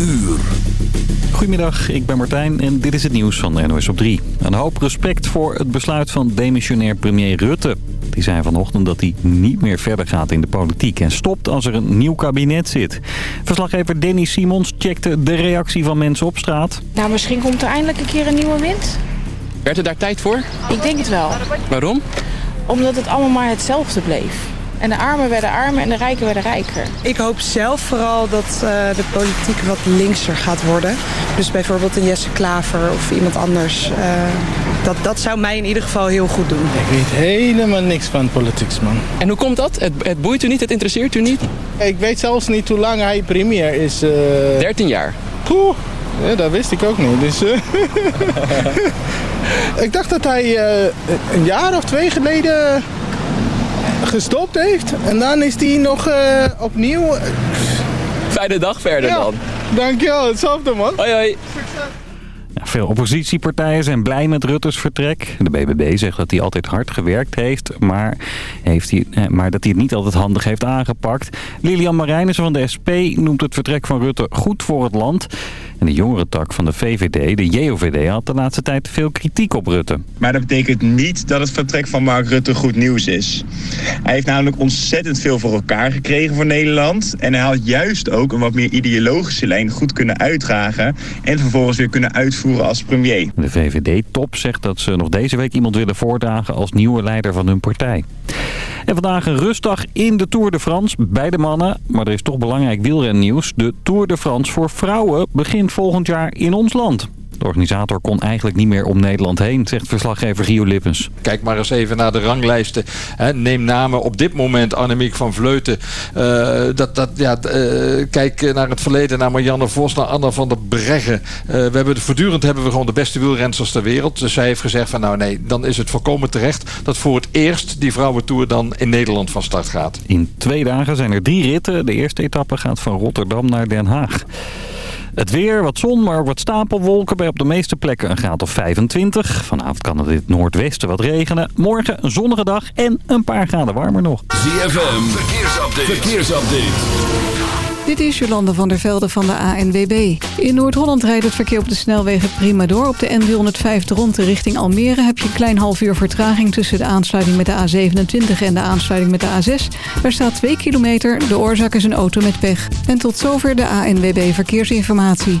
uur. Goedemiddag, ik ben Martijn en dit is het nieuws van NOS op 3. Een hoop respect voor het besluit van demissionair premier Rutte. Die zei vanochtend dat hij niet meer verder gaat in de politiek en stopt als er een nieuw kabinet zit. Verslaggever Danny Simons checkte de reactie van mensen op straat. Nou, misschien komt er eindelijk een keer een nieuwe wind. Werd er daar tijd voor? Ik denk het wel. Waarom? Omdat het allemaal maar hetzelfde bleef. En de armen werden armer en de rijken werden rijker. Ik hoop zelf vooral dat uh, de politiek wat linkser gaat worden. Dus bijvoorbeeld een Jesse Klaver of iemand anders. Uh, dat, dat zou mij in ieder geval heel goed doen. Ik weet helemaal niks van politiek, man. En hoe komt dat? Het, het boeit u niet? Het interesseert u niet? Ik weet zelfs niet hoe lang hij premier is. Uh... 13 jaar. Poeh, ja, dat wist ik ook niet. Dus, ik dacht dat hij een jaar of twee geleden gestopt heeft. En dan is hij nog uh, opnieuw... Fijne dag verder ja, dan. Dankjewel, hetzelfde man. Hoi hoi. Ja, veel oppositiepartijen zijn blij met Rutte's vertrek. De BBB zegt dat hij altijd hard gewerkt heeft, maar, heeft hij, maar dat hij het niet altijd handig heeft aangepakt. Lilian Marijnissen van de SP noemt het vertrek van Rutte goed voor het land. En de jongere tak van de VVD, de JOVD, had de laatste tijd veel kritiek op Rutte. Maar dat betekent niet dat het vertrek van Mark Rutte goed nieuws is. Hij heeft namelijk ontzettend veel voor elkaar gekregen voor Nederland. En hij had juist ook een wat meer ideologische lijn goed kunnen uitdragen. En vervolgens weer kunnen uitvoeren premier. De VVD-top zegt dat ze nog deze week iemand willen voordragen als nieuwe leider van hun partij. En vandaag een rustdag in de Tour de France bij de mannen. Maar er is toch belangrijk wielrennieuws. De Tour de France voor vrouwen begint volgend jaar in ons land. De organisator kon eigenlijk niet meer om Nederland heen, zegt verslaggever Gio Lippens. Kijk maar eens even naar de ranglijsten. neem namen op dit moment Annemiek van Vleuten. Uh, dat, dat, ja, uh, kijk naar het verleden, naar Marianne Vos, naar Anna van der Breggen. Uh, we hebben, voortdurend hebben we gewoon de beste wielrensters ter wereld. Dus zij heeft gezegd van nou nee, dan is het volkomen terecht... dat voor het eerst die vrouwentour dan in Nederland van start gaat. In twee dagen zijn er drie ritten. De eerste etappe gaat van Rotterdam naar Den Haag. Het weer, wat zon, maar ook wat stapelwolken. Bij op de meeste plekken een graad of 25. Vanavond kan het in het noordwesten wat regenen. Morgen een zonnige dag en een paar graden warmer nog. ZFM, verkeersupdate. verkeersupdate. Dit is Jolande van der Velde van de ANWB. In Noord-Holland rijdt het verkeer op de snelwegen prima door. Op de N205 rond richting Almere heb je een klein half uur vertraging... tussen de aansluiting met de A27 en de aansluiting met de A6. Er staat 2 kilometer, de oorzaak is een auto met pech. En tot zover de ANWB Verkeersinformatie.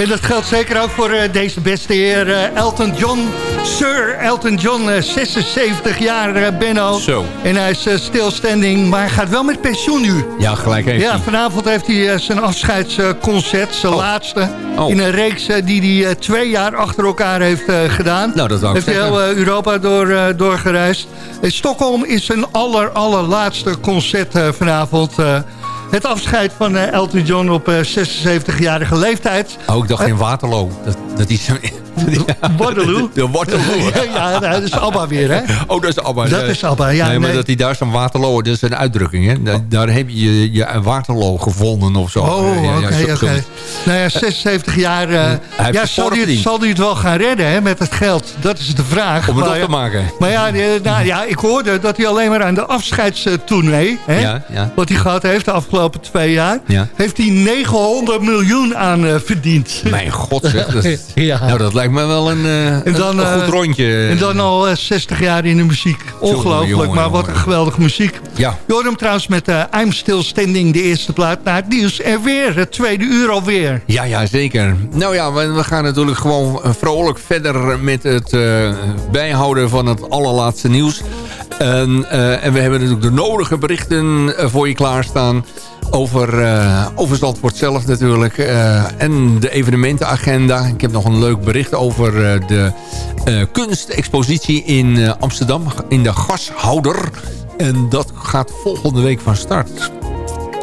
En dat geldt zeker ook voor eh, deze beste heer eh, Elton John. Sir Elton John, eh, 76 jaar eh, Benno. Zo. En hij is stilstanding, maar hij gaat wel met pensioen nu. Ja, gelijk heeft Ja, vanavond heeft hij zijn afscheidsconcert, zijn laatste. Oh. In een reeks die hij twee jaar achter elkaar heeft gedaan. Nou, dat wou ik Heeft hij heel Europa door, doorgereisd. In Stockholm is zijn aller, allerlaatste concert vanavond. Eh, het afscheid van eh, Elton John op eh, 76-jarige leeftijd. Oh, ik dacht in Waterloo. Dat, dat is zo... Waterloo? De Waterloo. ja, dat is ABBA weer, hè? Oh, dat is ABBA. Dat is ABBA, ja, Nee, maar nee. dat hij daar zo'n Waterloo, dat is een uitdrukking, hè? Daar, daar heb je je Waterloo gevonden of zo. Oh, oké, oké. Nou ja, 76 jaar. eh, heeft ja, zal hij, het, verdiend. zal hij het wel gaan redden hè, met het geld? Dat is de vraag. Om het Maar op te maken. Maar ja, nou, ja, ik hoorde dat hij alleen maar aan de afscheidstournee... Hè, Ja, ja. wat hij gehad heeft de afgelopen twee jaar... Ja. heeft hij 900 miljoen aan eh, verdiend. Mijn god zeg. Dat. Nou, dat lijkt me wel een, eh, En dan, een, goed eh, rondje. En dan al eh, 60 jaar in de muziek. Ongelooflijk, maar wat een geweldige muziek. Ja. Je hoort hem trouwens met eh I'm Still Standing, de eerste plaat. naar het nieuws en weer, het tweede uur alweer. Ja, ja, zeker. Nou ja, we, we gaan natuurlijk gewoon eh, vrolijk verder met het eh, bijhouden van het allerlaatste nieuws. En, eh, en we hebben natuurlijk de nodige berichten eh, voor je klaarstaan. Over, eh over Zandvoort zelf natuurlijk. eh, en de evenementenagenda. Ik heb nog een leuk bericht over eh, de kunstexpositie in Amsterdam. In de gashouder. En dat gaat volgende week van start.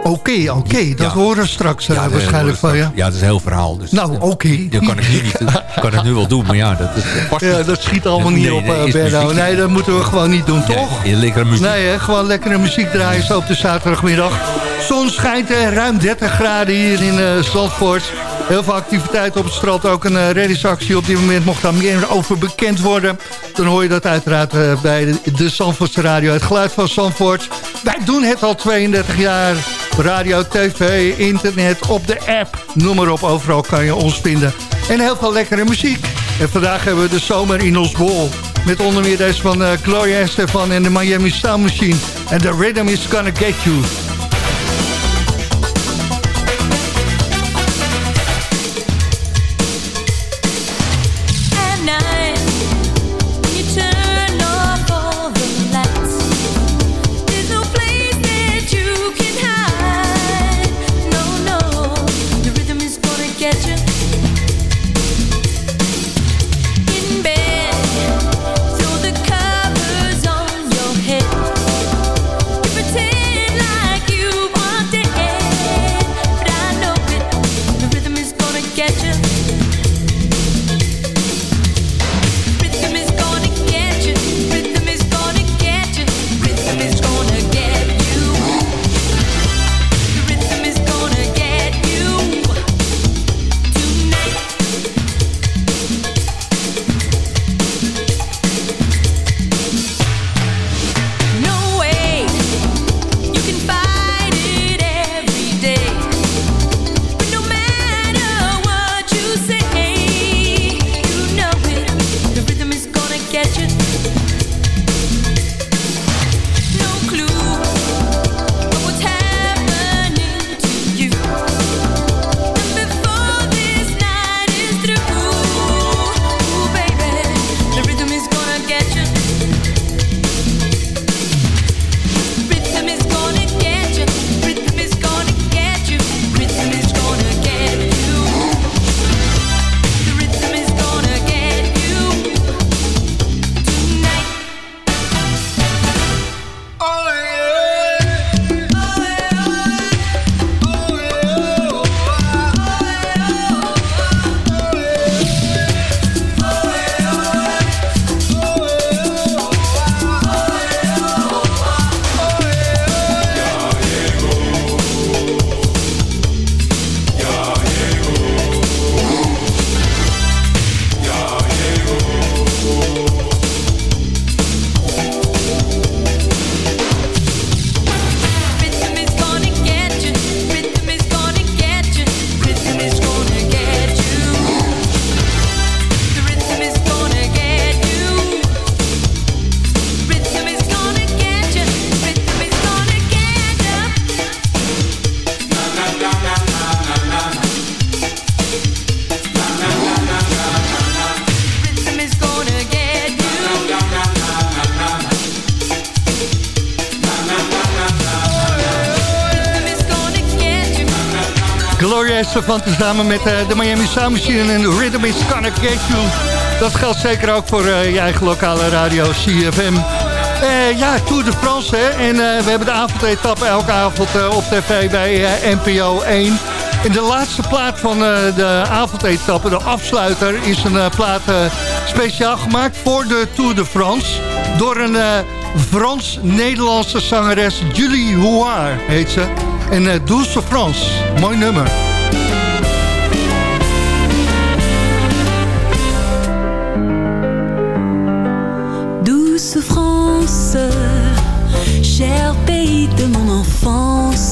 Oké, oké, dat Ja. horen we straks dat waarschijnlijk van je. Ja, dat is een heel verhaal. Dus Nou, oké. dat kan ik nu niet. Kan nu wel doen, maar ja, dat is vast Ja, dat schiet allemaal niet nee, op, nee, muziek. Nee, dat moeten we gewoon niet doen, toch? Ja, lekkere muziek. Nee, hè, gewoon lekkere muziek draaien zo op de zaterdagmiddag. Zon schijnt eh, ruim 30 graden hier in eh Zandvoort. Heel veel activiteit op het strand. Ook een eh, reddingsactie op dit moment. Mocht daar meer over bekend worden... dan hoor je dat uiteraard eh, bij de, de Zandvoortse Radio. Het geluid van Zandvoort. Wij doen het al 32 jaar. Radio, tv, internet, op de app. Noem maar op, overal kan je ons vinden. En heel veel lekkere muziek. En vandaag hebben we de zomer in ons bol. Met onder meer deze van eh, Gloria Estefan en de Miami Sound Machine. En The Rhythm is Gonna Get You. Gloria Estefan samen met eh, de Miami Sound Machine en Rhythm is Gonna Get You. Dat geldt zeker ook voor eh, je eigen lokale radio CFM. Eh, ja, Tour de France, hè. En we hebben de avondetappe elke avond op tv bij NPO 1. En de laatste plaat van de avondetappe, de afsluiter... is een plaat speciaal gemaakt voor de Tour de France... door een Frans-Nederlandse zangeres Julie Houard, heet ze. En Douce France, mooi nummer.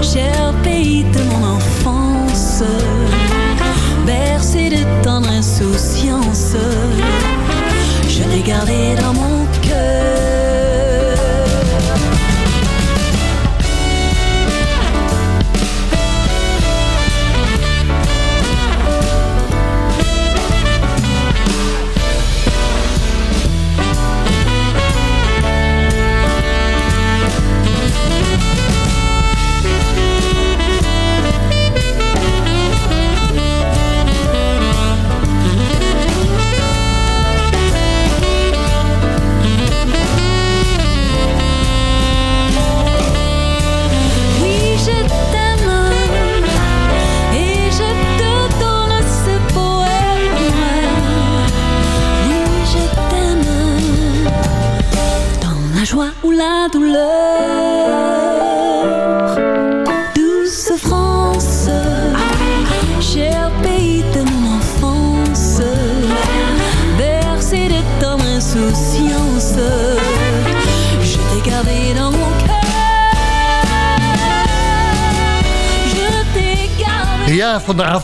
Cher pays de mon enfance, bercé de tendre insouciance,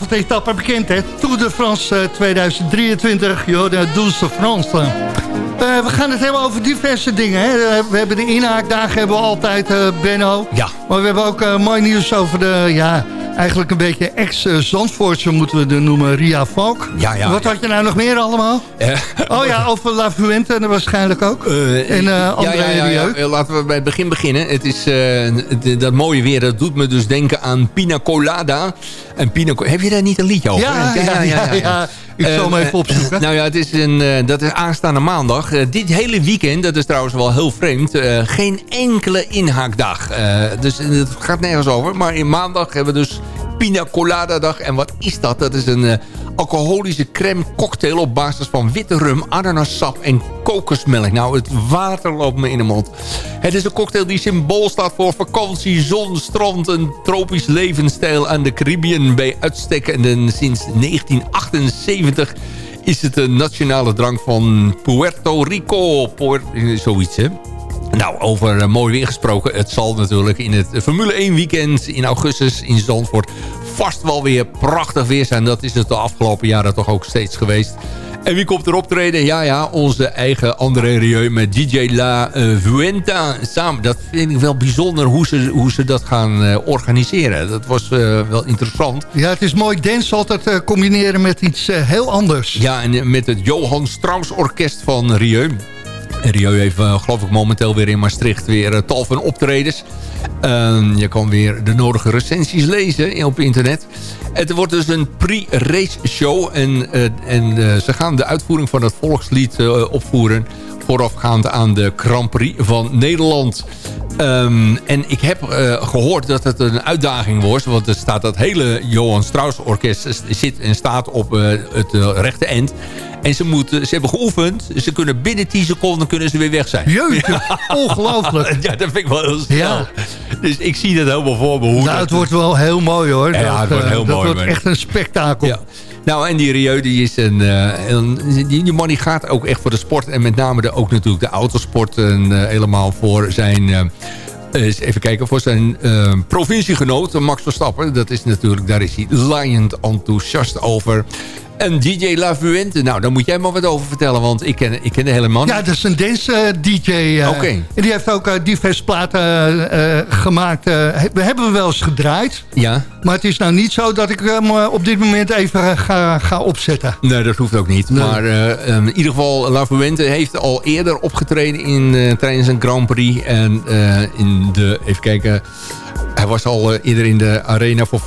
van de avondetappe bekend, hè. Tour de France eh, 2023, joh, de Douce France. Eh, we gaan het hebben over diverse dingen. Hè. Eh, We hebben de inhaakdagen hebben we altijd, eh, Benno. Ja. Maar we hebben ook eh, mooi nieuws over de, ja, eigenlijk een beetje ex-Zandvoortse, moeten we de noemen, Ria Valk. Ja, ja, Wat ja. had je nou nog meer allemaal? Oh ja, over La Fuente en waarschijnlijk ook. Eh, en eh André ja, ja, ja. Eh, Laten we bij het begin beginnen. Het is, dat mooie weer, dat doet me dus denken aan Pina Colada. En Pina, Co- heb je daar niet een liedje over? Ja, ja, ja, ja. Ik zal hem even opzoeken. Nou ja, het is een, dat is aanstaande maandag. Dit hele weekend, dat is trouwens wel heel vreemd... geen enkele inhaakdag. Dus het gaat nergens over. Maar in maandag hebben we dus Pina Colada dag. En wat is dat? Dat is een eh, alcoholische crème cocktail op basis van witte rum, ananassap en kokosmelk. Nou, het water loopt me in de mond. Het is een cocktail die symbool staat voor vakantie, zon, strand... een tropisch levensstijl aan de Caribbean bij uitstek. En sinds 1978 is het een nationale drank van Puerto Rico. Puer- zoiets, hè? Nou, over eh, mooi weer gesproken. Het zal natuurlijk in het Formule 1 weekend in augustus in Zandvoort vast wel weer prachtig weer zijn. Dat is het de afgelopen jaren toch ook steeds geweest. En wie komt er optreden? Ja, ja, onze eigen André Rieu met DJ La eh, Vuenta samen. Dat vind ik wel bijzonder hoe ze, hoe ze dat gaan eh, organiseren. Dat was wel interessant. Ja, het is mooi dance altijd combineren met iets heel anders. Ja, en met het Johan Strauss Orkest van Rieu. Rieu heeft, eh, geloof ik, momenteel weer in Maastricht weer eh, tal van optredens. Ehm, je kan weer de nodige recensies lezen op internet. Het wordt dus een pre-race show. En, eh, en eh, ze gaan de uitvoering van het volkslied eh, opvoeren... voorafgaand aan de Grand Prix van Nederland. Ehm, en ik heb eh, gehoord dat het een uitdaging wordt. Want er staat dat hele Johan Strauss orkest zit en staat op eh, het eh, rechte eind. En ze, moeten, ze hebben geoefend. Ze kunnen binnen 10 seconden kunnen ze weer weg zijn. Jeetje, ongelooflijk. Ja, dat vind ik wel heel snel. Ja. Dus ik zie dat helemaal voor me. Hoe Nou, dat- het wordt wel heel mooi hoor. Ja, Dat, het wordt heel dat mooi, wordt maar- echt een spektakel. Nou, en die Rieu, die is een, eh, een die, die man die gaat ook echt voor de sport. En met name de, ook natuurlijk de autosport en, eh, helemaal voor zijn... eh, even kijken, voor zijn eh, provinciegenoot Max Verstappen. Dat is natuurlijk, daar is hij laaiend enthousiast over. En DJ La Fuente, nou, daar moet jij maar wat over vertellen. Want ik ken, ik ken de hele man. Ja, dat is een dance-dj. eh, Oké. En die heeft ook eh, diverse platen eh, eh, gemaakt. eh, we hebben hem wel eens gedraaid. Ja. Maar het is nou niet zo dat ik hem eh, op dit moment even eh, ga, ga opzetten. Nee, dat hoeft ook niet. Nee. Maar eh, um, in ieder geval, La Fuente heeft al eerder opgetreden in, eh, tijdens een Grand Prix. En eh, in de, even kijken, hij was al eh, eerder in de arena voor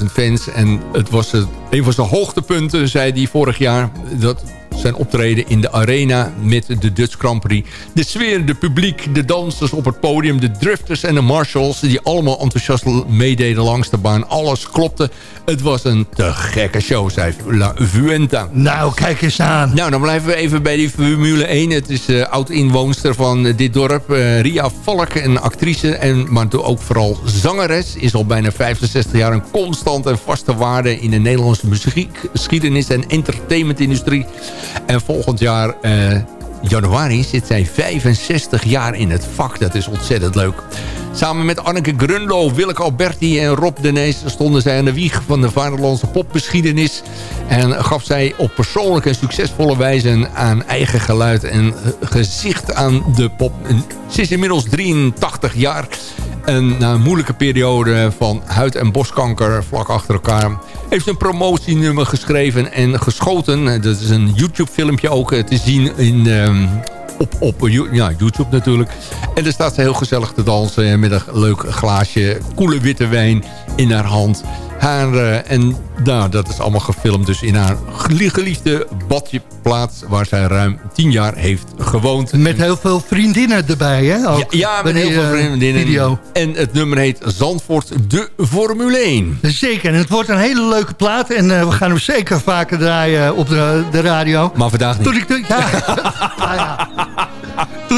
40.000 fans. En het was eh, een van zijn hoogtepunten, zei hij vorig jaar. Dat zijn optreden in de arena met de Dutch Grand Prix. De sfeer, de publiek, de dansers op het podium... de drifters en de marshals die allemaal enthousiast meededen langs de baan. Alles klopte. Het was een te gekke show, zei La Fuenta. Nou, kijk eens aan. Nou, dan blijven we even bij die Formule 1. Het is eh oud-inwoonster van dit dorp. eh, Ria Valk, een actrice, en, maar ook vooral zangeres. Is al bijna 65 jaar een constant en vaste waarde... in de Nederlandse muziekgeschiedenis en entertainmentindustrie. En volgend jaar... eh, januari zit zij 65 jaar in het vak. Dat is ontzettend leuk. Samen met Anneke Grunlo, Willeke Alberti en Rob de Nees... stonden zij aan de wieg van de vaderlandse popgeschiedenis. En gaf zij op persoonlijke en succesvolle wijze... aan eigen geluid en gezicht aan de pop. Ze is inmiddels 83 jaar. En na een moeilijke periode van huid- en borstkanker vlak achter elkaar... heeft ze een promotienummer geschreven en geschoten. Dat is een YouTube-filmpje ook eh, te zien in, ehm, op, op ja, YouTube natuurlijk. En daar staat ze heel gezellig te dansen met een leuk glaasje koele witte wijn in haar hand. Haar, eh, en nou, dat is allemaal gefilmd dus in haar geli- geliefde badjeplaats... waar zij ruim tien jaar heeft gewoond. Met heel veel vriendinnen erbij, hè? Ook, Ja, ja, met heel die, veel eh, vriendinnen. Video. En het nummer heet Zandvoort de Formule 1. Zeker, en het wordt een hele leuke plaat. En eh, we gaan hem zeker vaker draaien op de, de radio. Maar vandaag niet. Toen ik ja, nou ja.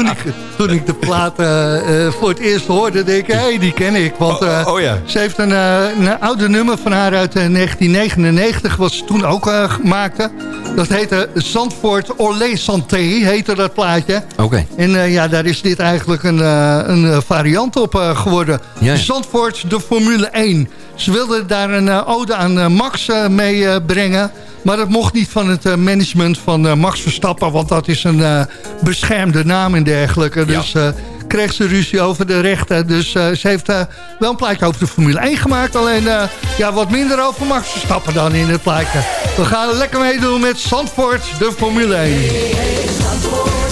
Toen ik, toen ik de plaat eh, eh, voor het eerst hoorde, denk ik, hé, hey, die ken ik. Want eh, Oh, oh ja. ze heeft een, een oude nummer van haar uit eh, 1999, wat ze toen ook maakte. Dat heette Zandvoort Olé Santé, heette dat plaatje. Oké. En ja, daar is dit eigenlijk een, een variant op geworden. Ja. Zandvoort, de Formule 1. Ze wilden daar een eh, ode aan eh, Max eh, mee brengen. Maar dat mocht niet van het management van Max Verstappen. Want dat is een beschermde naam en dergelijke. Dus kreeg ze ruzie over de rechten. Dus ze heeft wel een plaatje over de Formule 1 gemaakt. Alleen ja, wat minder over Max Verstappen dan in het plaatje. We gaan lekker meedoen met Zandvoort, de Formule 1. De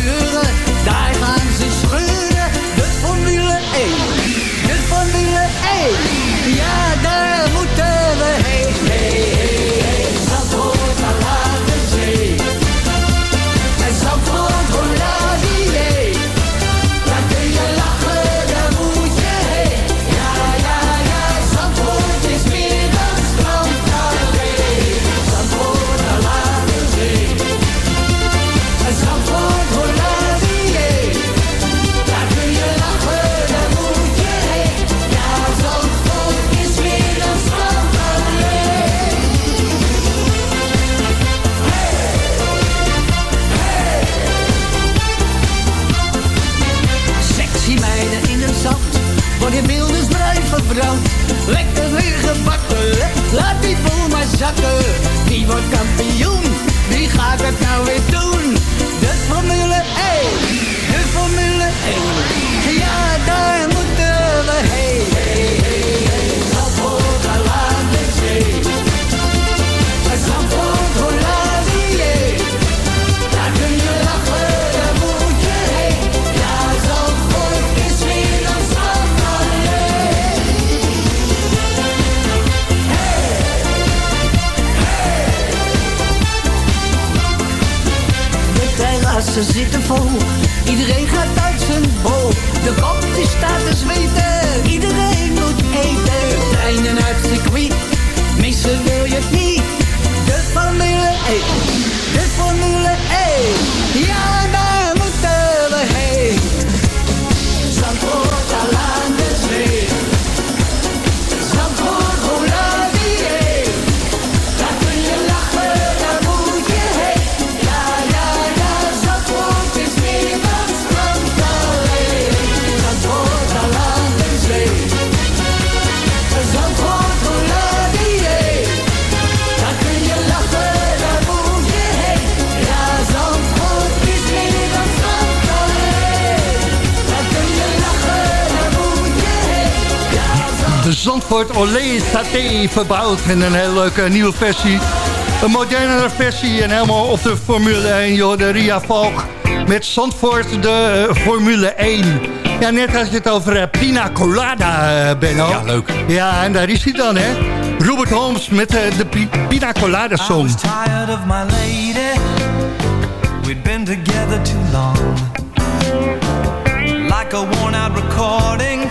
gaat Zandvoort Olé Saté verbouwd en een hele leuke nieuwe versie. Een modernere versie en helemaal op de Formule 1. Joh, de Ria Valk met Zandvoort de eh, Formule 1. Ja, net had je het over Pina Colada, eh, Benno. Ja, leuk. Ja, en daar is hij dan, hè. Robert Holmes met eh, de Pi- Pina Colada song. tired of my lady. We'd been together too long. Like a worn out recording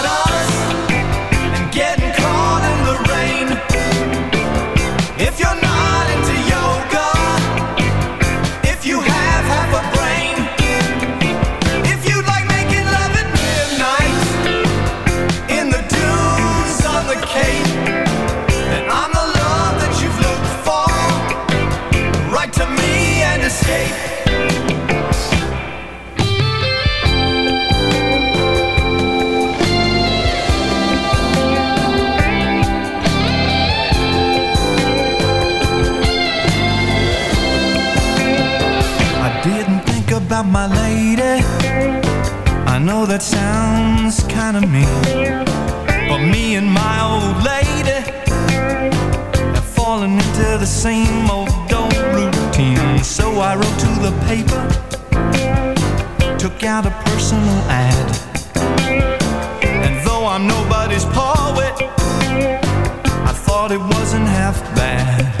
about my lady. I know that sounds kinda mean. But me and my old lady have fallen into the same old old routine. So I wrote to the paper, took out a personal ad. And though I'm nobody's poet, I thought it wasn't half bad.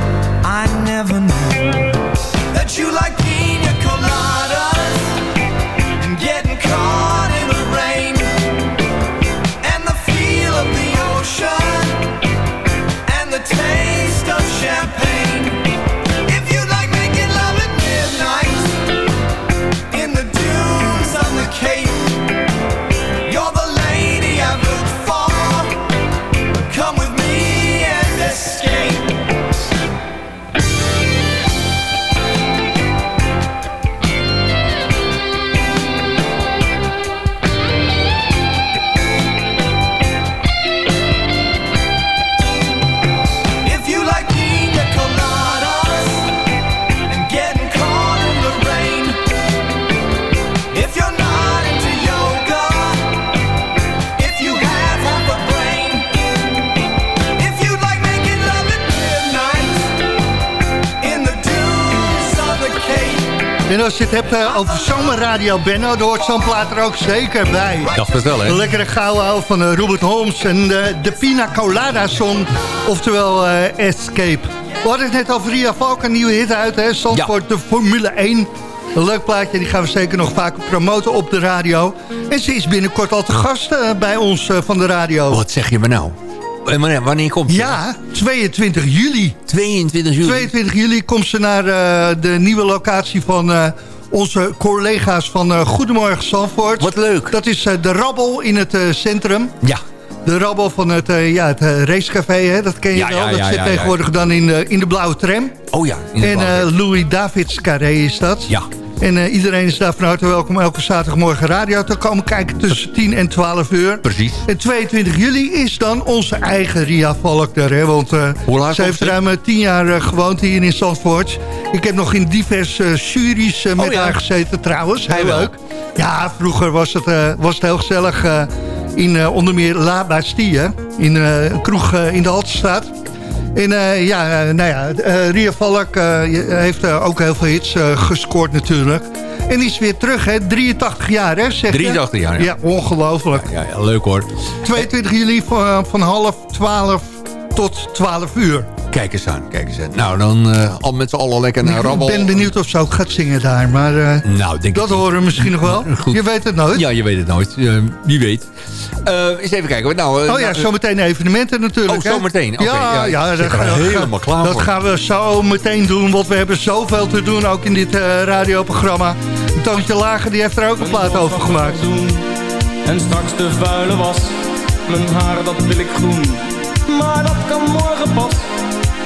als je het hebt eh, over zomerradio, Benno, daar hoort zo'n plaat er ook zeker bij. Ik dacht het wel, hè? Een lekkere gouden ouwe van eh, Robert Holmes en de, de Pina Colada Song, oftewel eh, Escape. We hadden het net over Ria Valk, een nieuwe hit uit, hè? Zandvoort, de Formule 1. Een leuk plaatje, die gaan we zeker nog vaker promoten op de radio. En ze is binnenkort al te gast eh, bij ons eh, van de radio. Wat zeg je me nou? En wanneer, wanneer komt ze? Ja, 22 juli. 22 juli. 22 juli komt ze naar eh, de nieuwe locatie van eh, onze collega's van eh, Goedemorgen Zandvoort. Wat leuk. Dat is eh, de Rabbel in het eh, centrum. Ja. De Rabbel van het, eh, ja, het eh, racecafé, hè? dat ken je Ja, wel. ja, dat ja, zit tegenwoordig dan in, de- in de blauwe tram. Oh ja. in de En eh, Louis Davids Carré is dat. Ja. En eh, iedereen is daar van harte welkom elke zaterdagmorgen radio te komen kijken tussen 10 en 12 uur. Precies. En 22 juli is dan onze eigen Ria Valk. Hè? Want eh, ze heeft ruim eh, 10 jaar eh, gewoond hier in Zandvoort. Ik heb nog in diverse juries met Oh ja. haar gezeten trouwens. Heel Hij wel. leuk. Ja, vroeger was het, was het heel gezellig in onder meer La Bastille. In een kroeg in de Haltestraat. En eh, ja, eh, nou ja, eh, Ria Valk heeft ook heel veel hits gescoord natuurlijk. En die is weer terug, hè? 83 jaar, hè? Zeg je? 83 jaar, ja. Ja, ongelooflijk. Ja, ja, leuk hoor. 22 juli van, van half 12 tot 12 uur. Kijk eens aan, kijk eens aan. Nou, dan eh, al met z'n allen lekker naar Ik Rabbel. ben benieuwd of ze ook gaat zingen daar, maar eh, Nou, denk dat ik niet. horen we misschien nog wel. Goed. Je weet het nooit. Ja, je weet het nooit. Eh, wie weet. Eh, eens even kijken. Nou, Oh ja, nou, zometeen evenementen natuurlijk. Oh, zometeen. Oké, ja, ja, ik ja, dat, gaan we- helemaal klaar dat voor. gaan we zo meteen doen, want we hebben zoveel te doen, ook in dit eh, radioprogramma. Toontje Lager die heeft er ook een plaat over gemaakt. En straks de vuile was, mijn haar dat wil ik groen. Maar dat kan morgen pas,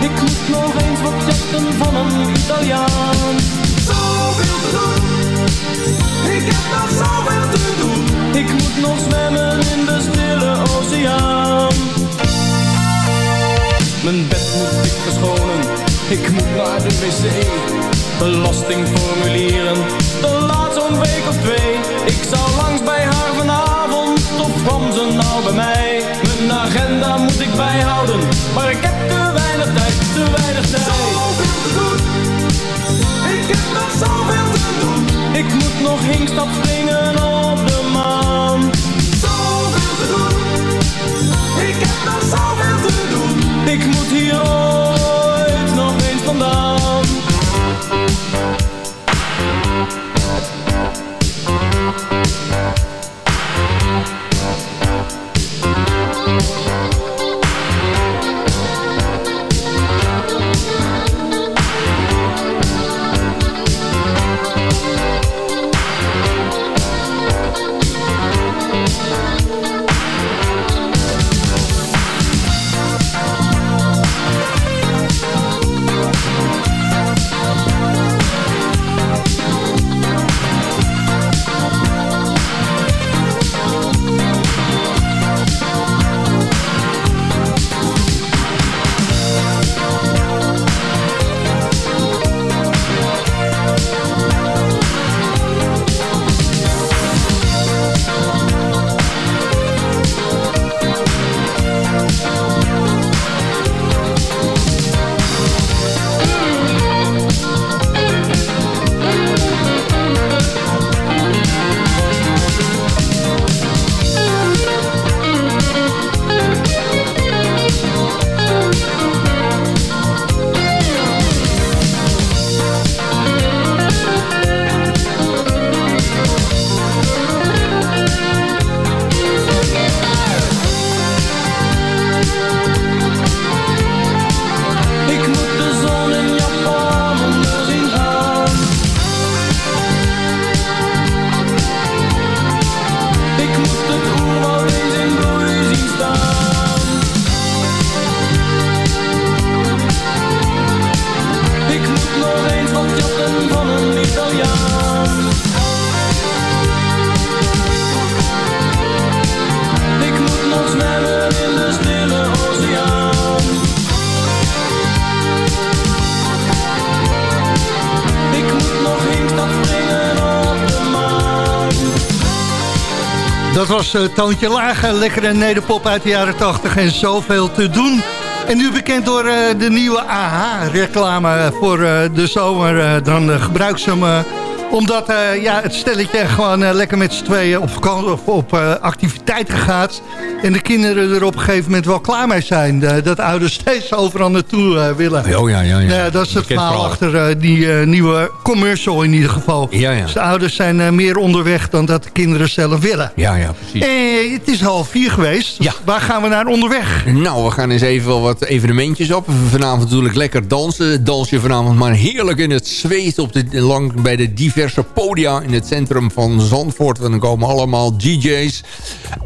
Ik moet nog eens wat jatten van een Italiaan. Zoveel te doen. Ik heb nog zoveel te doen. Ik moet nog zwemmen in de stille oceaan. Mijn bed moet ik verschonen. Ik moet naar de wc. Belastingformulieren. De laat zo'n week of twee. Ik zou langs bij haar vanavond. Of kwam ze nou bij mij? Mijn agenda moet ik bijhouden. Maar ik heb Nog hinkstap springen was uh, Toontje Lager, lekkere nederpop uit de jaren 80 en zoveel te doen. En nu bekend door uh, de nieuwe AH-reclame voor uh, de zomer. dan gebruikt ze hem omdat ja, het stelletje gewoon lekker met z'n tweeën op, op activiteiten gaat. En de kinderen er op een gegeven moment wel klaar mee zijn. dat ouders steeds overal naartoe willen. Oh ja, ja, ja. ja dat is het verhaal achter die nieuwe commercial in ieder geval. Ja, ja. Dus de ouders zijn meer onderweg dan dat de kinderen zelf willen. Ja, ja, precies. En het is half vier geweest. Ja. Waar gaan we naar onderweg? Nou, we gaan eens even wel wat evenementjes op. Vanavond natuurlijk lekker dansen. Dans je vanavond maar heerlijk in het zweet op de, lang bij de diverse podia in het centrum van Zandvoort. En dan komen allemaal DJ's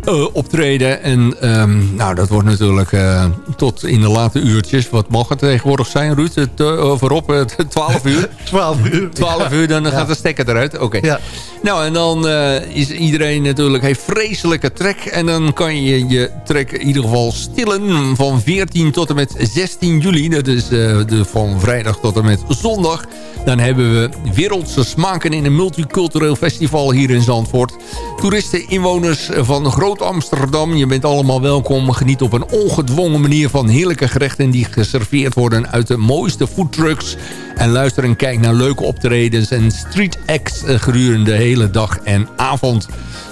uh, optreden. En um, nou, dat wordt natuurlijk uh, tot in de late uurtjes. Wat mag het tegenwoordig zijn, Ruud? Het, uh, voorop, 12 uur? 12 uur. 12 uur, dan ja. gaat de stekker eruit. Oké. Okay. Ja. Nou, en dan is iedereen natuurlijk heeft vreselijke trek. En dan kan je je trek in ieder geval stillen van 14 tot en met 16 juli. Dat is de, van vrijdag tot en met zondag. Dan hebben we wereldse smaken in een multicultureel festival hier in Zandvoort. Toeristen, inwoners van Groot Amsterdam, je bent allemaal welkom. Geniet op een ongedwongen manier van heerlijke gerechten... die geserveerd worden uit de mooiste foodtrucks. En luister en kijk naar leuke optredens en street acts gedurende de hele dag en avond.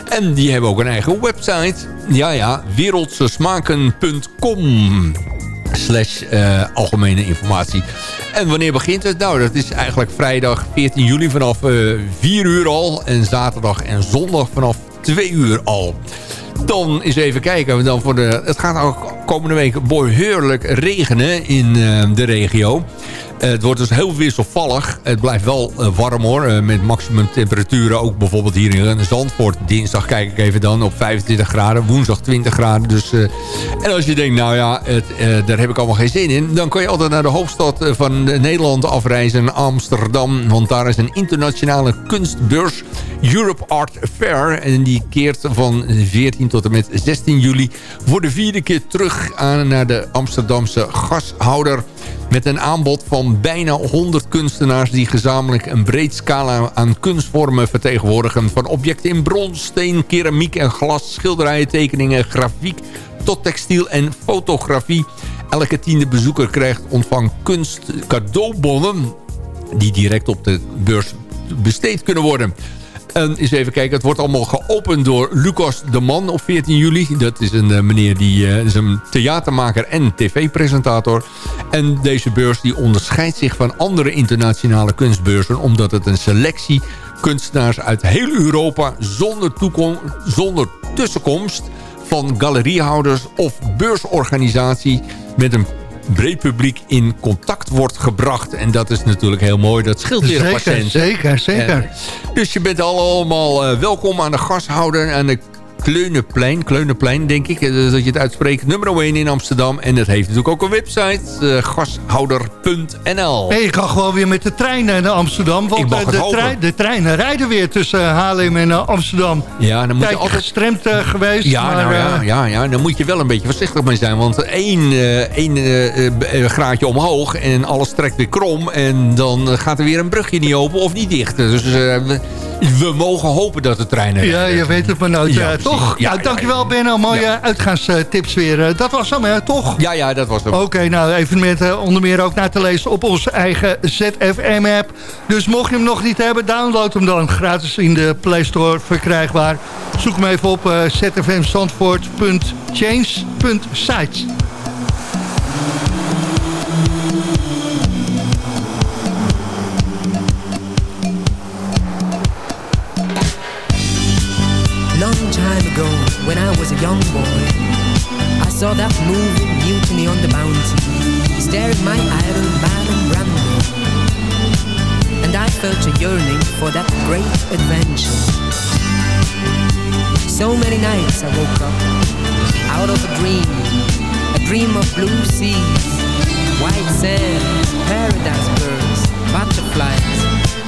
En die hebben ook een eigen website. Ja, ja, wereldsesmaken.com slash uh, algemene informatie. En wanneer begint het? Nou, dat is eigenlijk vrijdag 14 juli vanaf uh, 4 uur al. En zaterdag en zondag vanaf 2 uur al. Dan eens even kijken. Dan voor de, het gaat ook komende week behoorlijk regenen in uh, de regio. Uh, het wordt dus heel wisselvallig. Het blijft wel uh, warm hoor. Uh, met maximum temperaturen. Ook bijvoorbeeld hier in Zandvoort. Dinsdag kijk ik even dan op 25 graden. Woensdag 20 graden. Dus, en als je denkt, nou ja, het, daar heb ik allemaal geen zin in. Dan kan je altijd naar de hoofdstad van Nederland afreizen. Amsterdam. Want daar is een internationale kunstbeurs. Europe Art Fair. En die keert van 14 tot en met 16 juli. Voor de vierde keer terug aan naar de Amsterdamse gashouder. Met een aanbod van bijna 100 kunstenaars... die gezamenlijk een breed scala aan kunstvormen vertegenwoordigen. Van objecten in brons, steen, keramiek en glas... schilderijen, tekeningen, grafiek tot textiel en fotografie. Elke tiende bezoeker krijgt ontvang kunst cadeaubonnen... die direct op de beurs besteed kunnen worden. En eens even kijken, het wordt allemaal geopend door Lucas de Man op 14 juli. Dat is een uh, meneer die uh, is een theatermaker en tv-presentator. En deze beurs die onderscheidt zich van andere internationale kunstbeurzen... omdat het een selectie kunstenaars uit heel Europa zonder, zonder tussenkomst van galeriehouders of beursorganisatie met een breed publiek in contact wordt gebracht. En dat is natuurlijk heel mooi. Dat scheelt weer een patiënt. Zeker, zeker. En, dus je bent allemaal uh, welkom aan de gashouder aan de Kleuneplein, Kleuneplein denk ik, dat je het uitspreekt. Nummer 1 in Amsterdam. En dat heeft natuurlijk ook een website, uh, gashouder.nl. Nee, je kan gewoon weer met de trein naar Amsterdam. Want de, trein, de, treinen rijden weer tussen Haarlem en uh, Amsterdam. Ja, dan moet je altijd gestremd uh, geweest. Ja, maar, nou, ja, ja, ja, dan moet je wel een beetje voorzichtig mee zijn. Want één, één graadje omhoog en alles trekt weer krom. En dan gaat er weer een brugje niet open of niet dicht. Dus we mogen hopen dat de treinen... Ja, je weet het maar nooit. Ja, toch? Ja, nou, dankjewel Benno. Mooie ja. uitgaanstips weer. Dat was hem, hè, toch? Ja, ja, dat was hem. Oké, okay, nou, evenementen onder meer ook naar te lezen op onze eigen ZFM-app. Dus mocht je hem nog niet hebben, download hem dan. Gratis in de Play Store verkrijgbaar. Zoek hem even op uh, zfmzandvoort.change.site. when I was a young boy. I saw that movie, Mutiny on the Bounty, staring my idol Marlon Brando. And I felt a yearning for that great adventure. So many nights I woke up out of a dream, a dream of blue seas, white sand, paradise birds, butterflies,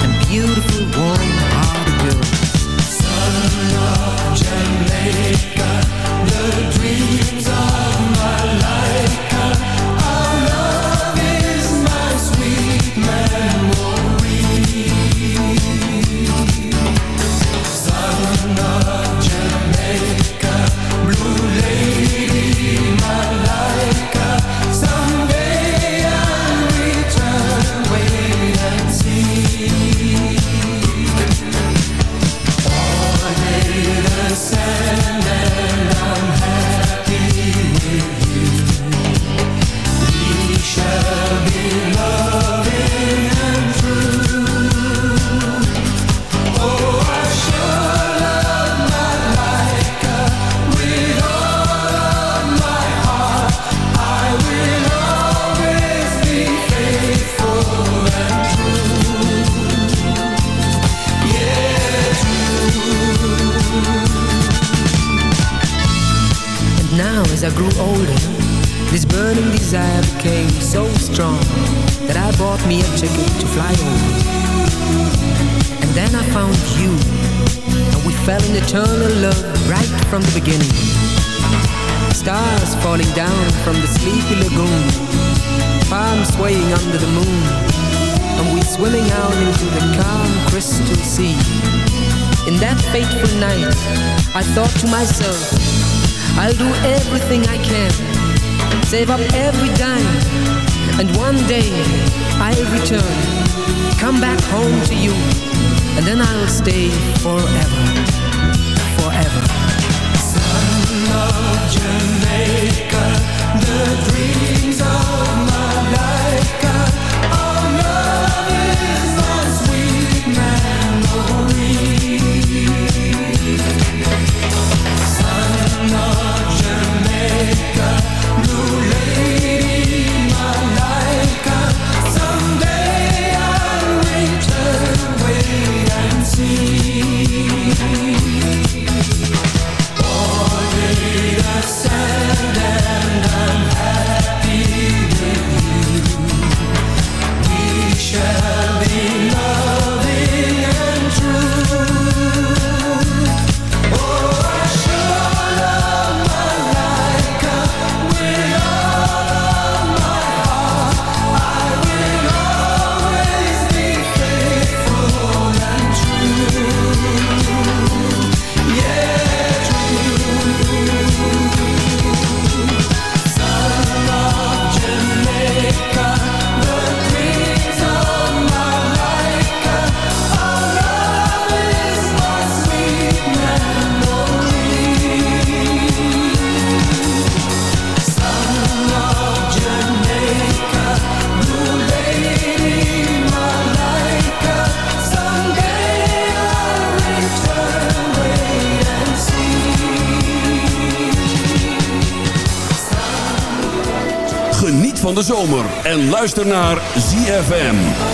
and beautiful warm-hearted girls. Jamaica, the dreams en luister naar ZFM.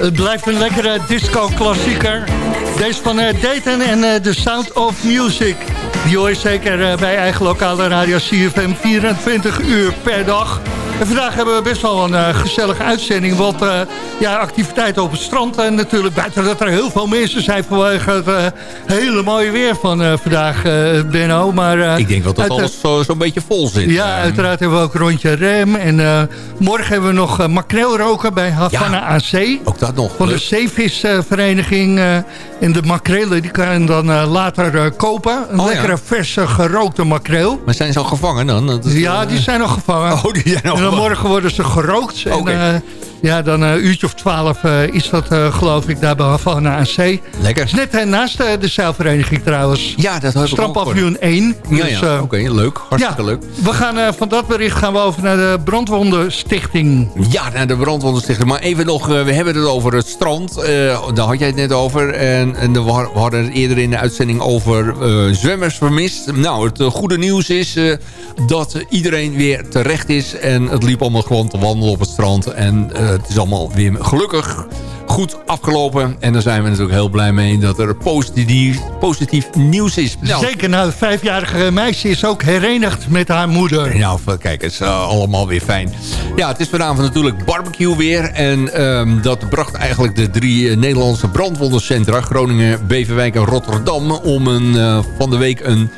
Het blijft een lekkere disco-klassieker. Deze van eh, Dayton en eh, The Sound of Music. Die hoor je zeker eh, bij eigen lokale radio CFM 24 uur per dag. En vandaag hebben we best wel een eh, gezellige uitzending. Want eh, ja, activiteiten op het strand. En natuurlijk buiten dat er heel veel mensen zijn vanwege het eh, hele mooie weer van eh, vandaag, eh, Benno. Maar, eh, Ik denk dat uit- alles zo- zo'n beetje vol zit. Ja, Eh, uiteraard hebben we ook rondje rem. En eh, morgen hebben we nog makreel roken bij Havana AC. Ook dat nog. Van de Leuk. zeevisvereniging. eh en de makrelen die kan je dan eh, later eh, kopen. Een Oh, ja. lekkere verse gerookte makreel. Maar zijn ze al gevangen dan? Dat is, Ja, eh, die zijn al gevangen. Oh, die zijn al. Morgen worden ze gerookt. En. Eh, ja, dan een uurtje of twaalf eh, is dat eh, geloof ik daar bij Havana AC. Lekker. is net eh, naast eh, de zeilvereniging trouwens. Ja, dat ook Strandpaviljoen 1. Ja, Dus, ja. eh, oké, leuk. Hartstikke ja, leuk. We gaan eh, van dat bericht gaan we over naar de Brandwondenstichting. Ja, naar de brandwondenstichting. Maar even nog, eh, we hebben het over het strand. Eh, daar had jij het net over. En, en we hadden het eerder in de uitzending over eh, zwemmers vermist. Nou, het eh, goede nieuws is eh, dat iedereen weer terecht is. En het liep allemaal gewoon te wandelen op het strand. En eh, het is allemaal weer gelukkig goed afgelopen. En daar zijn we natuurlijk heel blij mee dat er positief, positief nieuws is. Nou, Zeker, nou, het vijfjarige meisje is ook herenigd met haar moeder. nou, kijk, het is eh, allemaal weer fijn. Ja, het is vanavond natuurlijk barbecue weer. En ehm, dat bracht eigenlijk de drie eh, Nederlandse brandwondencentra... Groningen, Beverwijk en Rotterdam... om een, van de week een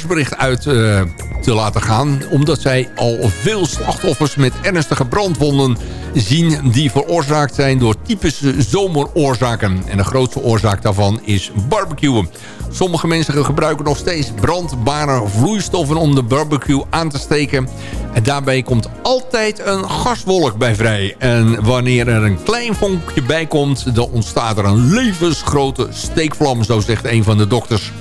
persbericht uit eh, te laten gaan. Omdat zij al veel slachtoffers met ernstige brandwonden zien... die veroorzaakt zijn door typische zomeroorzaken. En de grootste oorzaak daarvan is barbecuen. Sommige mensen gebruiken nog steeds brandbare vloeistoffen om de barbecue aan te steken. En daarbij komt altijd een gaswolk bij vrij. En wanneer er een klein vonkje bij komt, dan ontstaat er een levensgrote steekvlam, zo zegt een van de dokters.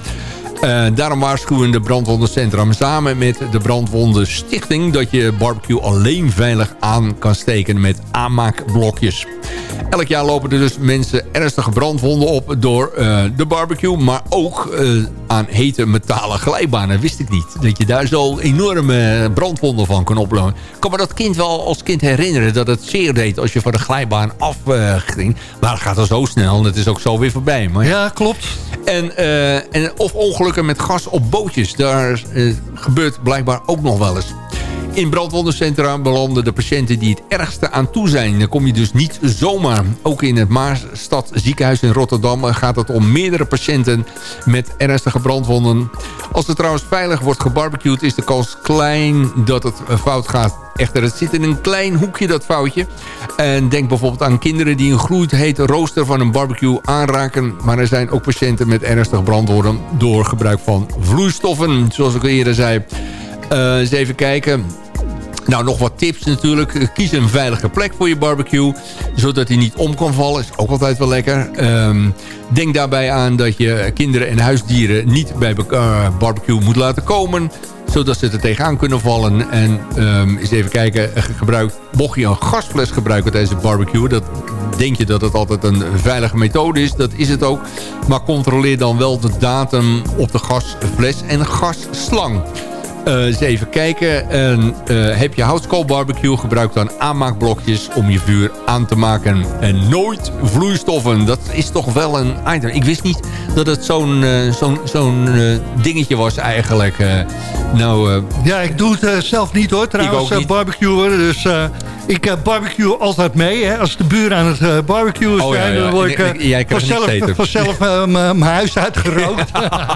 Eh, daarom waarschuwen de brandwondencentrum samen met de brandwondenstichting... dat je barbecue alleen veilig aan kan steken met aanmaakblokjes. Elk jaar lopen er dus mensen ernstige brandwonden op door eh, de barbecue... maar ook eh, aan hete metalen glijbanen. Wist ik niet. Dat je daar zo enorme brandwonden van kan oplopen. Ik kan me dat kind wel als kind herinneren dat het zeer deed... als je van de glijbaan af eh, ging. Maar dat gaat dan zo snel en het is ook zo weer voorbij. Maar Ja, klopt. en, en, of ongelukken met gas op bootjes. Daar gebeurt blijkbaar ook nog wel eens. In brandwondencentra belanden de patiënten die het ergste aan toe zijn. Dan kom je dus niet zomaar. Ook in het Maarstad ziekenhuis in Rotterdam gaat het om meerdere patiënten met ernstige brandwonden. Als er trouwens veilig wordt gebarbecued is de kans klein dat het fout gaat. Echter, het zit in een klein hoekje, dat foutje. En denk bijvoorbeeld aan kinderen die een gloedhete rooster van een barbecue aanraken. Maar er zijn ook patiënten met ernstig brandwonden door gebruik van vloeistoffen. Zoals ik al eerder zei. Eh, eens even kijken. Nou, nog wat tips natuurlijk. Kies een veilige plek voor je barbecue. Zodat hij niet om kan vallen. Is ook altijd wel lekker. Ehm, denk daarbij aan dat je kinderen en huisdieren niet bij eh, barbecue moet laten komen. Zodat ze er tegenaan kunnen vallen. En ehm, eens even kijken. eh, Gebruik, mocht je een gasfles gebruiken tijdens het barbecue. Dat denk je dat het altijd een veilige methode is. Dat is het ook. Maar controleer dan wel de datum op de gasfles en gasslang. Eh, eens even kijken. En, eh, heb je houtskoolbarbecue, gebruik dan aanmaakblokjes om je vuur aan te maken. En nooit vloeistoffen. Dat is toch wel een item. Ik wist niet dat het zo'n eh, zo'n zo'n dingetje was eigenlijk. Nou, Ja, ik doe het zelf niet hoor, trouwens, barbecuen. Dus ik eh, barbecue altijd mee. Hè. Als de buren aan het eh, barbecuen Oh, ja, zijn, ja. dan word ik krijgt vanzelf, vanzelf mijn huis uitgerookt.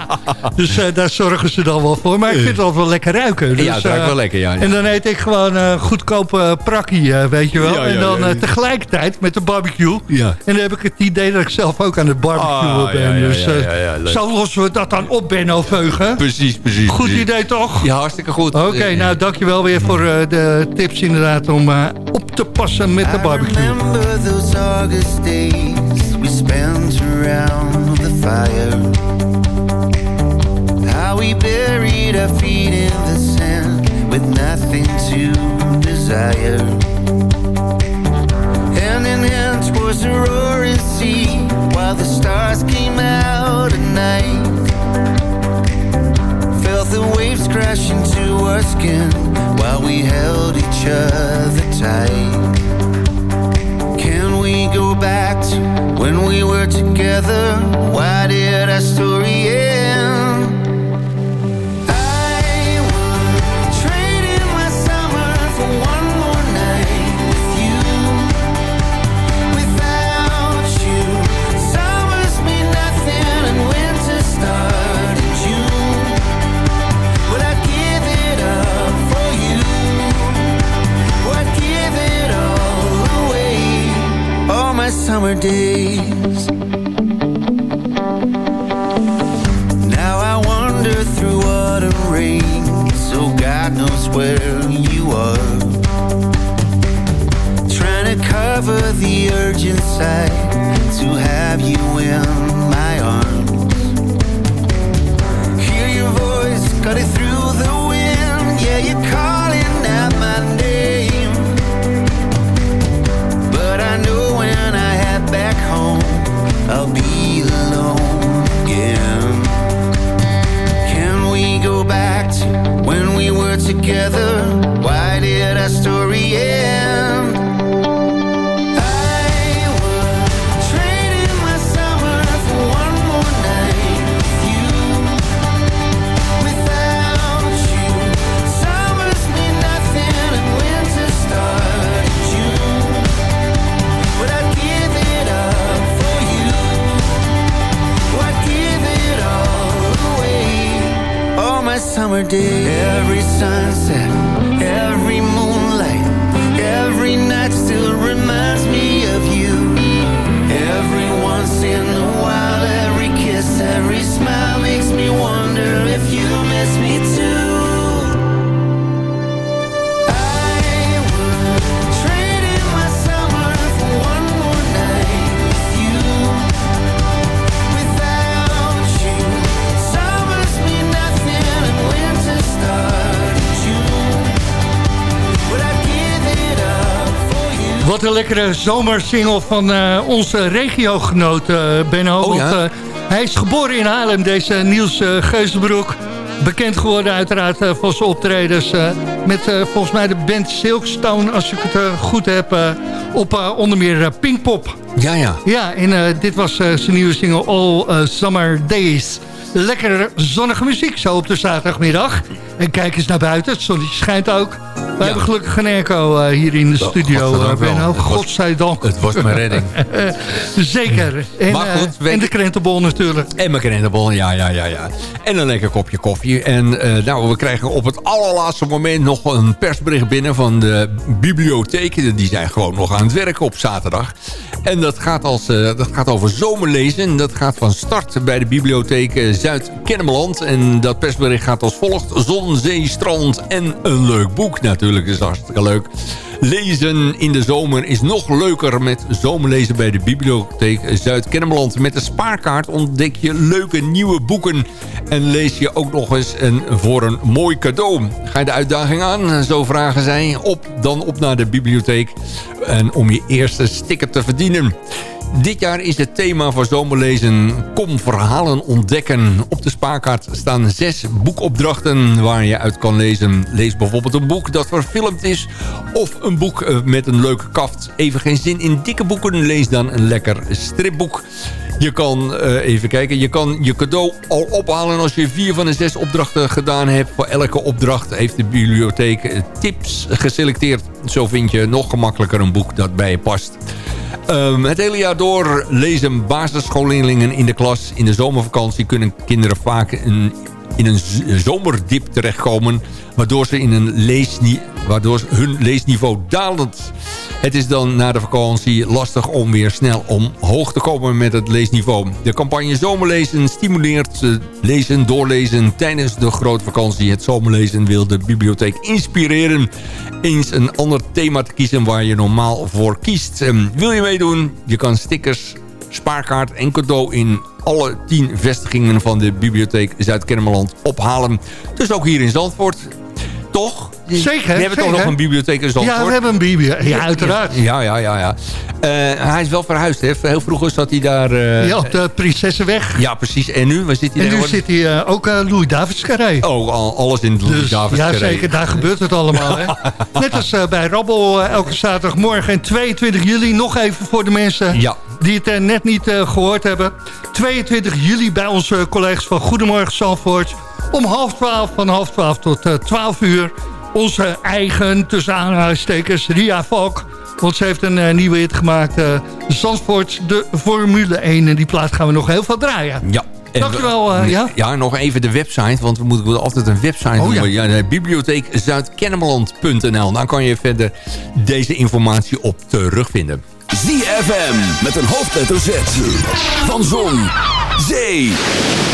dus eh, daar zorgen ze dan wel voor. Maar ik vind het altijd wel lekker ruiken. Dus, Ja, het ruikt wel lekker, ja. En dan eet ik gewoon goedkope prakkie, weet je wel. En dan tegelijkertijd met de barbecue. Ja. En dan heb ik het idee dat ik zelf ook aan het barbecuen Ah, ben. dus ja, ja, ja, leuk. zo lossen we dat dan op, Benno Veugen. precies, precies. Goed precies. idee toch? Ja, hartstikke goed. Oké, Eh, nou dankjewel weer voor de tips inderdaad om op te passen met de barbecue. remember those August days we spent around the fire. How we buried our feet in the sand with nothing to desire. Hand in hand towards the roaring sea while the stars came out at night. Waves crash into our skin while we held each other tight. Een lekkere zomersingle van eh, onze regiogenoot eh Benno. Oh, ja? Want, eh, hij is geboren in Haarlem, deze Niels eh Geuzenbroek. Bekend geworden uiteraard voor zijn optredens. met volgens mij de band Silkstone, als ik het goed heb. op onder meer Pinkpop. Ja, ja. Ja, en dit was zijn nieuwe single All Summer Days. Lekker zonnige muziek zo op de zaterdagmiddag. En kijk eens naar buiten, het zonnetje schijnt ook. We hebben gelukkig een airco eh, hier in de studio, eh. Benno. Het was- Godzijdank. Het was mijn redding. Zeker. En, Maar goed, eh, weet en de krentenbol natuurlijk. En mijn krentenbol, ja, ja, ja, ja. En een lekker kopje koffie. En nou, we krijgen op het allerlaatste moment nog een persbericht binnen van de bibliotheek. Die zijn gewoon nog aan het werken op zaterdag. En dat gaat, als, dat gaat over zomerlezen. Dat gaat van start bij de bibliotheek Zuid-Kennemerland. En dat persbericht gaat als volgt. Zon, zee, strand en een leuk boek natuurlijk. Is hartstikke leuk. Lezen in de zomer is nog leuker met zomerlezen bij de bibliotheek Zuid-Kennemerland. Met de spaarkaart ontdek je leuke nieuwe boeken. En lees je ook nog eens een, voor een mooi cadeau. Ga je de uitdaging aan? Zo vragen zij. Op, dan op naar de bibliotheek. En om je eerste sticker te verdienen. Dit jaar is het thema voor zomerlezen Kom verhalen ontdekken. Op de spaarkaart staan zes boekopdrachten waar je uit kan lezen. Lees bijvoorbeeld een boek dat verfilmd is... of een boek eh, met een leuke kaft. Even geen zin in dikke boeken, lees dan een lekker stripboek. Je kan, eh, even kijken, je kan je cadeau al ophalen als je vier van de zes opdrachten gedaan hebt. Voor elke opdracht heeft de bibliotheek eh, tips geselecteerd. Zo vind je nog gemakkelijker een boek dat bij je past. Ehm, het hele jaar door lezen basisschoolleerlingen in de klas. In de zomervakantie kunnen kinderen vaak een, in een zomerdip terechtkomen... waardoor, ze in een leesni waardoor hun leesniveau dalend. Het is dan na de vakantie lastig om weer snel omhoog te komen met het leesniveau. De campagne Zomerlezen stimuleert eh, lezen, doorlezen tijdens de grote vakantie. Het zomerlezen wil de bibliotheek inspireren eens een ander thema te kiezen waar je normaal voor kiest. Ehm, wil je meedoen? Je kan stickers, spaarkaart en cadeau in alle tien vestigingen van de bibliotheek Zuid-Kennemerland ophalen. Dus ook hier in Zandvoort. Toch? Zeker, We hebben toch nog een bibliotheek in Zandvoort? Ja, we hebben een bibliotheek. Ja, uiteraard. Ja, ja, ja. ja. Eh, hij is wel verhuisd, hè? Heel vroeger zat hij daar... eh, Ja, op de Prinsessenweg. ja, precies. En nu? Waar zit hij En nu zit hij eh, ook uh, Louis Davids Carré. Oh, al- alles in Louis Dus, Davids ja, zeker. Daar gebeurt het allemaal. Hè? Net als bij Rabbel elke zaterdagmorgen. En 22 juli, nog even voor de mensen Ja. die het net niet eh, gehoord hebben. 22 juli bij onze collega's van Goedemorgen Zandvoort. Om half 12, van half 12 tot eh 12 uur. Onze eigen, tussen aanhalingstekens, Ria Valk. Want ze heeft een eh, nieuwe hit gemaakt. eh Zandvoort, de Formule 1. En die plaat gaan we nog heel veel draaien. Ja. Dankjewel, we- eh, ja? Ja, nog even de website, want we moeten altijd een website Oh, noemen. ja. Ja, Zuidkennemerland.nl. Daar kan je verder deze informatie op terugvinden. ZFM met een hoofdletter Z. Van Zon, Zee,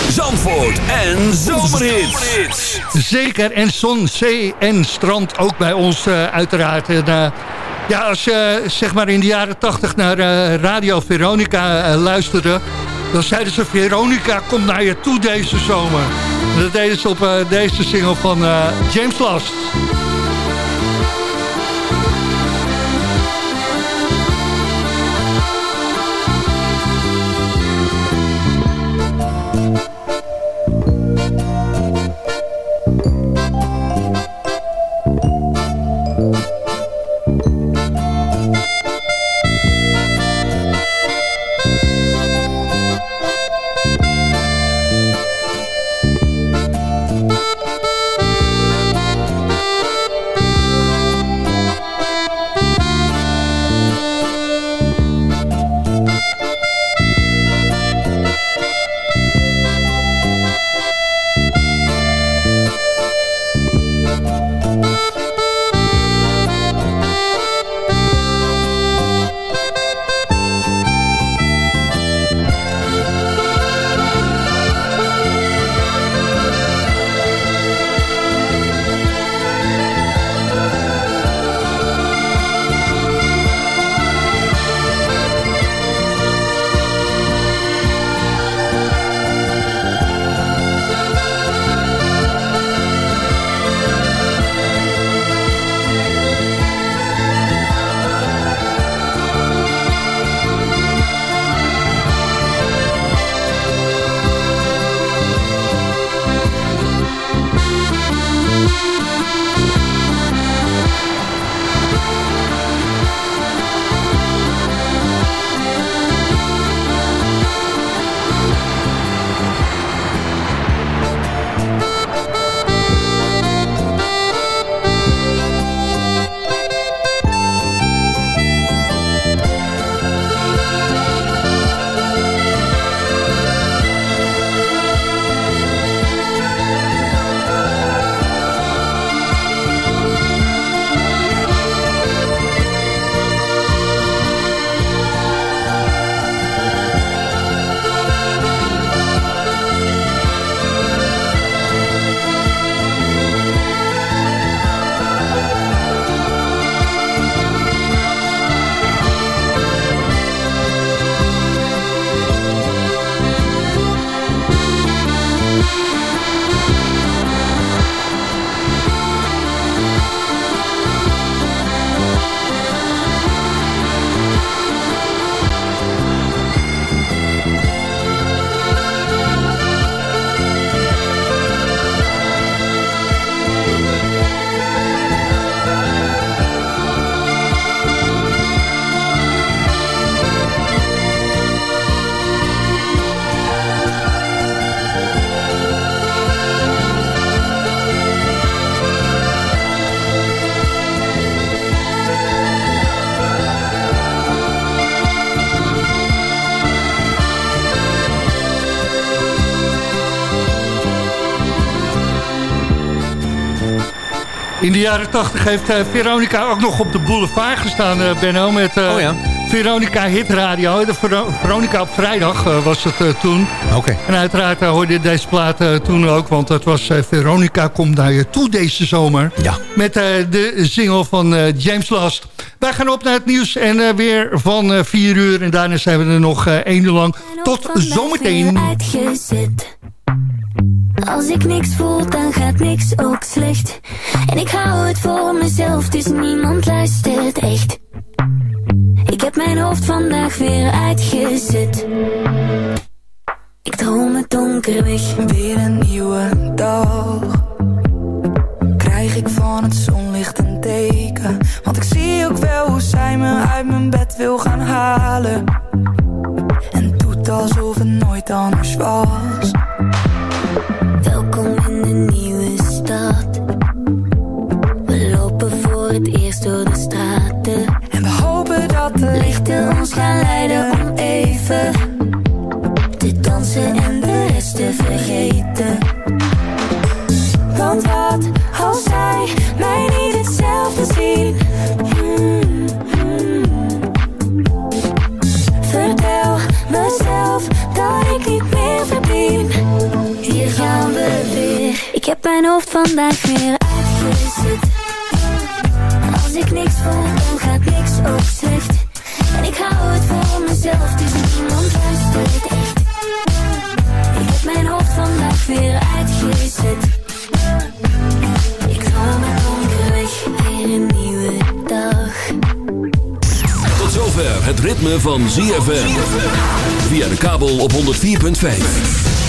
Zandvoort en Zomerhits. Zeker, en zon, zee en strand ook bij ons eh, uiteraard. Eh, ja, als je zeg maar in de jaren tachtig naar eh, Radio Veronica luisterde... dan zeiden ze, Veronica, kom naar je toe deze zomer. Dat deden ze op deze single van James Last. De jaren 80 heeft eh, Veronica ook nog op de boulevard gestaan, eh, Benno. Met eh, Oh ja. Veronica Hit Radio. De Vero- Veronica op vrijdag was het eh, toen. Oké. En uiteraard hoorde je deze plaat eh, toen ook. Want het was eh, Veronica komt naar je toe deze zomer. Ja. Met eh, de single van eh, James Last. Wij gaan op naar het nieuws en eh, weer van eh 4 uur. En daarna zijn we er nog eh één uur lang. Tot zometeen. Als ik niks voel, dan gaat niks ook slecht. En ik hou het voor mezelf, dus niemand luistert echt. Ik heb mijn hoofd vandaag weer uitgezet. Ik droom het donker weg. Weer een nieuwe dag. Krijg ik van het zonlicht een teken. Want ik zie ook wel hoe zij me uit mijn bed wil gaan halen. En doet alsof het nooit anders was. Want wat als zij vandaag weer uitgezet. Als ik niks voel, dan gaat niks ook slecht. En ik hou het voor mezelf, dus niemand luistert echt. Ik heb mijn hoofd vandaag weer uitgezet. Ik droom het donker weg, weer een nieuwe dag. Tot zover het ritme van ZFM. Via de kabel op 104.5.